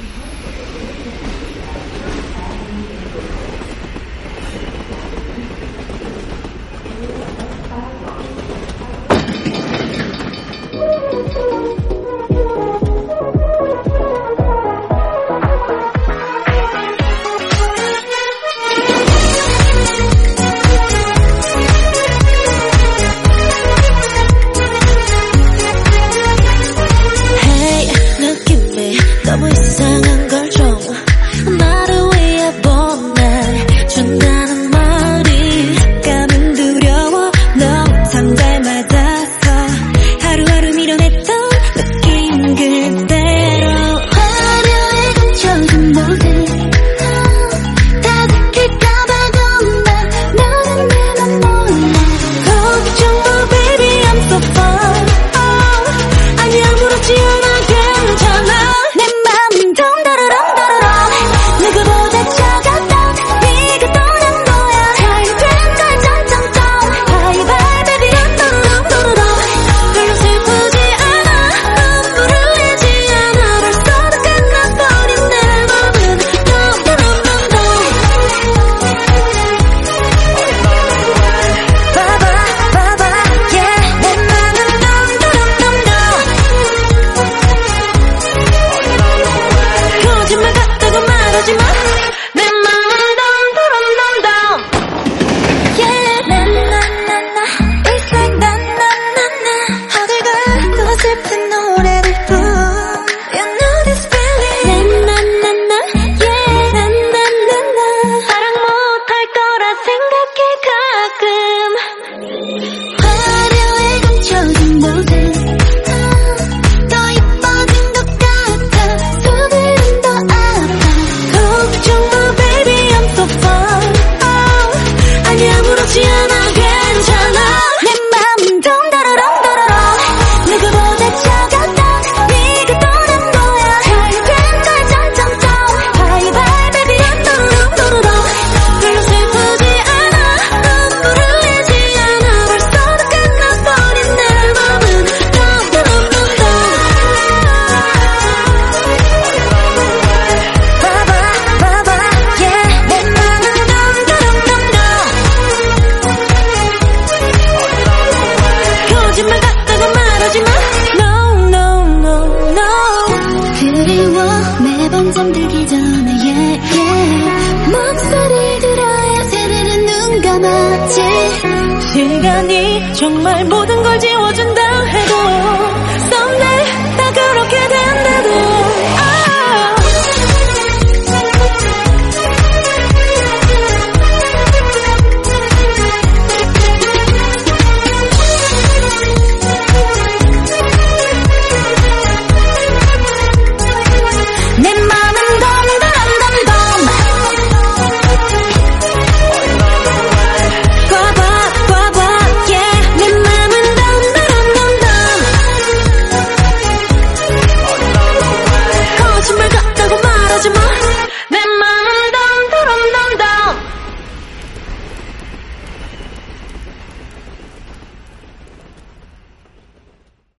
Mm-hmm. tak bosan 생각해 가 거짓말 같다고 말하지 마. No no no no. 그리워 매번 잠들기 전에 yeah, yeah. 목소리 들어야 새들은 눈 감았지. 시간이 정말 모든 걸 지워준다.